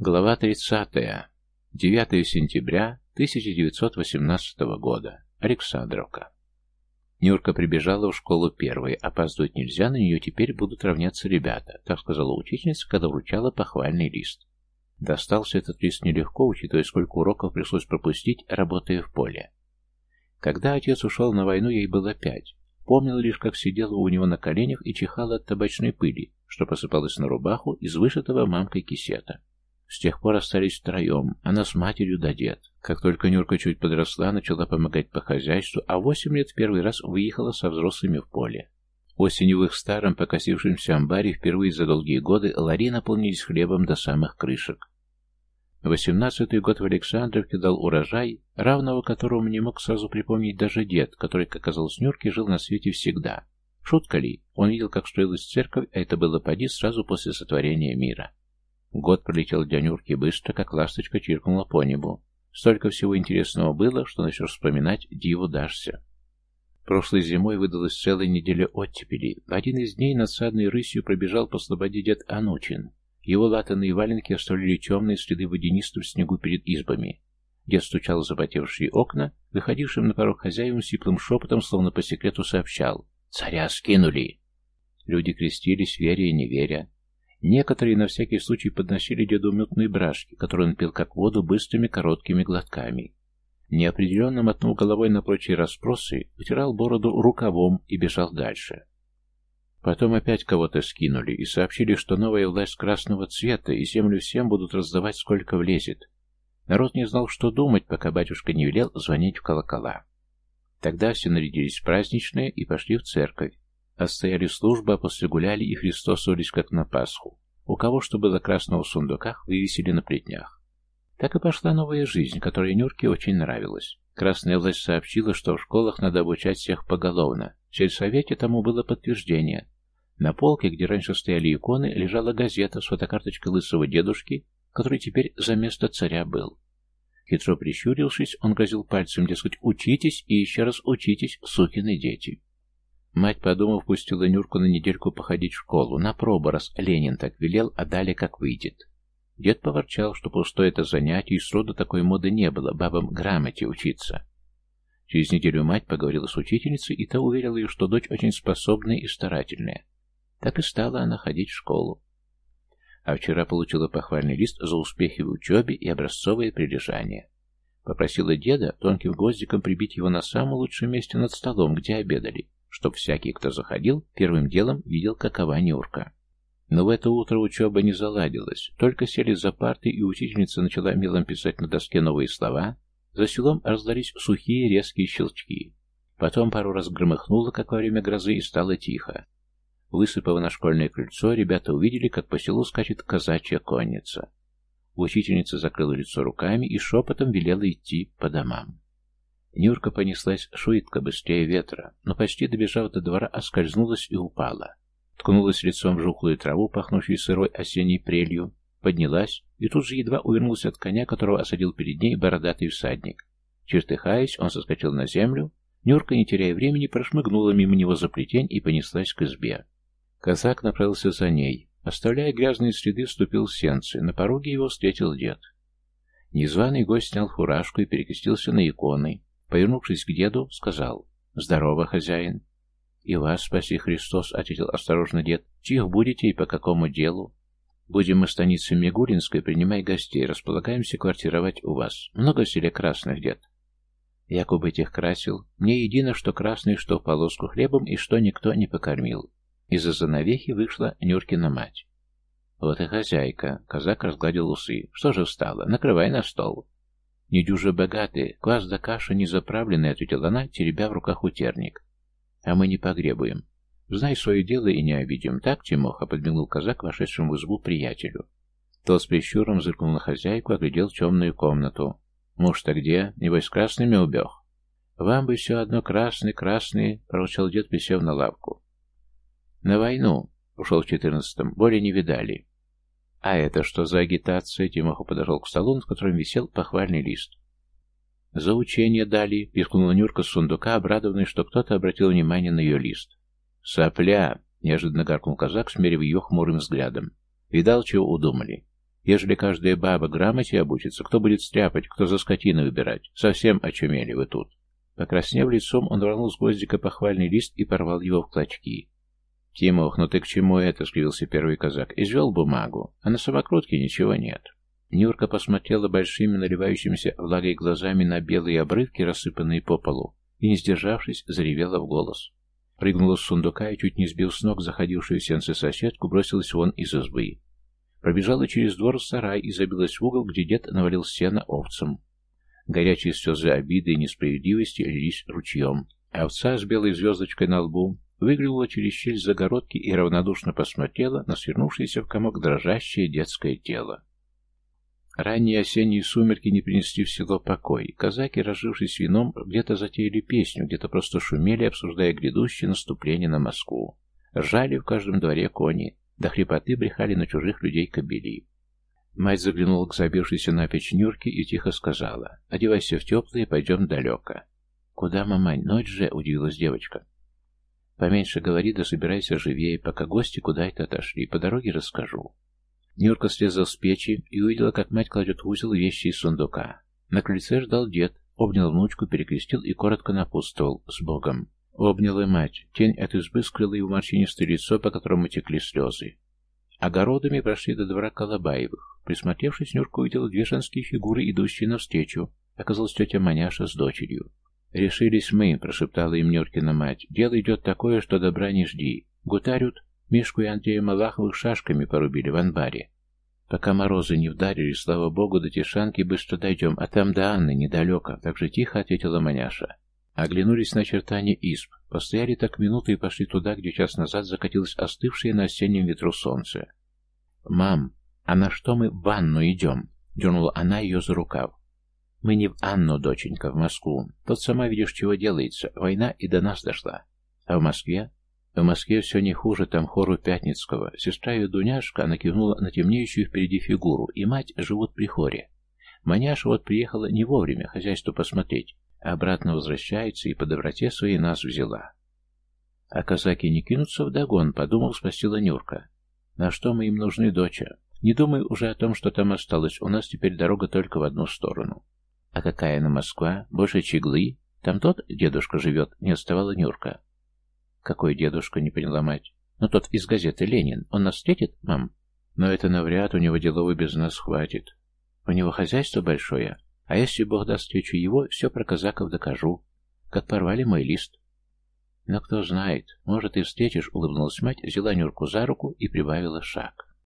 Глава 30. 9 сентября 1918 года. Александровка. Нюрка прибежала в школу первой. Опаздывать нельзя, на нее теперь будут равняться ребята, так сказала учительница, когда вручала похвальный лист. Достался этот лист нелегко, учитывая, сколько уроков пришлось пропустить, работая в поле. Когда отец ушел на войну, ей было пять. Помнила лишь, как сидела у него на коленях и чихала от табачной пыли, что посыпалась на рубаху из вышитого мамкой кисета. С тех пор остались втроем, она с матерью да дед. Как только Нюрка чуть подросла, начала помогать по хозяйству, а восемь лет первый раз выехала со взрослыми в поле. Осенью в их старом, покосившемся амбаре впервые за долгие годы лари наполнились хлебом до самых крышек. Восемнадцатый год в Александровке дал урожай, равного которому не мог сразу припомнить даже дед, который, как оказалось, Нюрке жил на свете всегда. Шутка ли? Он видел, как строилась церковь, а это было поди сразу после сотворения мира. Год пролетел для Нюрки быстро, как ласточка чиркнула по небу. Столько всего интересного было, что начнешь вспоминать, диву дашься. Прошлой зимой выдалась целая неделя оттепели. В один из дней надсадной рысью пробежал по слободе дед Анучин. Его латанные валенки оставляли темные следы водянистым снегу перед избами. Дед стучал в запотевшие окна, выходившим на порог хозяевам сиплым шепотом, словно по секрету сообщал «Царя скинули!». Люди крестились, веря и не веря. Некоторые на всякий случай подносили деду мютные брашки, которые он пил как воду быстрыми короткими глотками. Неопределенно мотнул головой на прочие расспросы, утирал бороду рукавом и бежал дальше. Потом опять кого-то скинули и сообщили, что новая власть красного цвета, и землю всем будут раздавать, сколько влезет. Народ не знал, что думать, пока батюшка не велел звонить в колокола. Тогда все нарядились праздничные и пошли в церковь. Отстояли службу, а после гуляли и христосовались, как на Пасху. У кого что было красного в сундуках, вывесили на плетнях. Так и пошла новая жизнь, которая Нюрке очень нравилась. Красная власть сообщила, что в школах надо обучать всех поголовно. В сельсовете тому было подтверждение. На полке, где раньше стояли иконы, лежала газета с фотокарточкой лысого дедушки, который теперь за место царя был. Хитро прищурившись, он грозил пальцем, дескать, «Учитесь и еще раз учитесь, сукины дети». Мать, подумав, пустила Нюрку на недельку походить в школу. На пробу, раз Ленин так велел, а далее как выйдет. Дед поворчал, что пустое это занятие, и сроду такой моды не было, бабам грамоте учиться. Через неделю мать поговорила с учительницей, и та уверила ее, что дочь очень способная и старательная. Так и стала она ходить в школу. А вчера получила похвальный лист за успехи в учебе и образцовое прилежание. Попросила деда тонким гвоздиком прибить его на самом лучшем месте над столом, где обедали чтоб всякий, кто заходил, первым делом видел, какова Нюрка. Но в это утро учеба не заладилась. Только сели за парты, и учительница начала мелом писать на доске новые слова. За селом раздались сухие резкие щелчки. Потом пару раз громыхнуло, как во время грозы, и стало тихо. Высыпав на школьное крыльцо, ребята увидели, как по селу скачет казачья конница. Учительница закрыла лицо руками и шепотом велела идти по домам. Нюрка понеслась шуитко быстрее ветра, но почти добежав до двора, оскользнулась и упала. Ткнулась лицом в жухлую траву, пахнущую сырой осенней прелью, поднялась и тут же едва увернулась от коня, которого осадил перед ней бородатый всадник. Чертыхаясь, он соскочил на землю, Нюрка, не теряя времени, прошмыгнула мимо него за плетень и понеслась к избе. Казак направился за ней. Оставляя грязные следы, вступил в сенцы. На пороге его встретил дед. Незваный гость снял фуражку и перекрестился на иконы, Повернувшись к деду, сказал «Здорово, хозяин». «И вас спаси Христос», — ответил осторожно дед. «Чьих будете и по какому делу?» «Будем мы станицей Мигулинской, принимай гостей, располагаемся квартировать у вас. Много в селе красных, дед?» Якуб этих красил. Мне едино, что красный, что в полоску хлебом, и что никто не покормил. Из-за занавехи вышла Нюркина мать. «Вот и хозяйка», — казак разгладил усы. «Что же встала? Накрывай на стол». «Недюже богатые, квас да каша не заправленная», — ответила она, теребя в руках утерник. «А мы не погребуем. Знай свое дело и не обидим. Так, Тимоха?» — подмигнул казак вошедшему в избу приятелю. Тот с прищуром зыркнул на хозяйку, оглядел темную комнату. «Муж-то где? Небось, красными убег?» «Вам бы все одно красный, красный», — проручал дед, присев на лавку. «На войну», — ушел в четырнадцатом, — «более не видали». «А это что за агитация?» Тимоха подошел к столу, над которым висел похвальный лист. «За учение дали», — пискнула Нюрка с сундука, обрадованная, что кто-то обратил внимание на ее лист. «Сопля!» — неожиданно гаркнул казак, смерив ее хмурым взглядом. «Видал, чего удумали? Ежели каждая баба грамоте обучится, кто будет стряпать, кто за скотиной выбирать? Совсем очумели вы тут. Покраснев лицом, он рванул с гвоздика похвальный лист и порвал его в клочки. «Тимох, ну ты к чему это?» — скривился первый казак. «Извел бумагу, а на самокрутке ничего нет». Нюрка посмотрела большими наливающимися влагой глазами на белые обрывки, рассыпанные по полу, и, не сдержавшись, заревела в голос. Прыгнула с сундука и, чуть не сбил с ног заходившую в сенце соседку, бросилась вон из избы. Пробежала через двор в сарай и забилась в угол, где дед навалил сено овцам. Горячие слезы обиды и несправедливости лились ручьем. Овца с белой звездочкой на лбу выглянула через щель загородки и равнодушно посмотрела на свернувшееся в комок дрожащее детское тело. Ранние осенние сумерки не принесли в село покой. Казаки, разжившись вином, где-то затеяли песню, где-то просто шумели, обсуждая грядущее наступление на Москву. Ржали в каждом дворе кони, до хрипоты брехали на чужих людей кобели. Мать заглянула к забившейся на печь Нюрке и тихо сказала, «Одевайся в теплое, пойдем далеко». «Куда, мамань? Ночь же!» — удивилась девочка. «Поменьше говори, да собирайся живее, пока гости куда-то отошли. По дороге расскажу». Нюрка слезла с печи и увидела, как мать кладет в узел вещи из сундука. На крыльце ждал дед, обнял внучку, перекрестил и коротко напутствовал «С Богом». Обняла мать. Тень от избы скрыла его морщинистое лицо, по которому текли слезы. Огородами прошли до двора Колобаевых. Присмотревшись, Нюрка увидела две женские фигуры, идущие навстречу. Оказалась тетя Маняша с дочерью. «Решились мы», — прошептала им Нюркина мать. «Дело идет такое, что добра не жди. Гутарют Мишку и Андрея Малаховых шашками порубили в анбаре. Пока морозы не вдарили, слава богу, до Тишанки быстро дойдем, а там до Анны недалеко, так же тихо ответила Маняша. Оглянулись на чертания изб, постояли так минуту и пошли туда, где час назад закатилось остывшее на осеннем ветру солнце. «Мам, а на что мы в ванну идем?» — дернула она ее за рукав. «Мы не в Анну, доченька, в Москву. Тут сама видишь, чего делается. Война и до нас дошла. А в Москве в Москве все не хуже, там хору Пятницкого. Сестра ее Дуняшка, она кивнула на темнеющую впереди фигуру, и мать живут при хоре. Маняша вот приехала не вовремя хозяйство посмотреть, а обратно возвращается и по доброте своей нас взяла. А казаки не кинутся в догон, подумал, спросила Нюрка. На что мы им нужны, доча? Не думай уже о том, что там осталось, у нас теперь дорога только в одну сторону. А какая она Москва? Больше Чеглы? Там тот дедушка живет, не отставала Нюрка. «Какой дедушка?» — не поняла мать. «Ну, тот из газеты «Ленин». Он нас встретит, мам?» «Но это навряд, у него деловой без нас хватит. У него хозяйство большое, а если Бог даст встречу его, все про казаков докажу. Как порвали мой лист». «Но кто знает, может, и встретишь», — улыбнулась мать, взяла Нюрку за руку и прибавила шаг.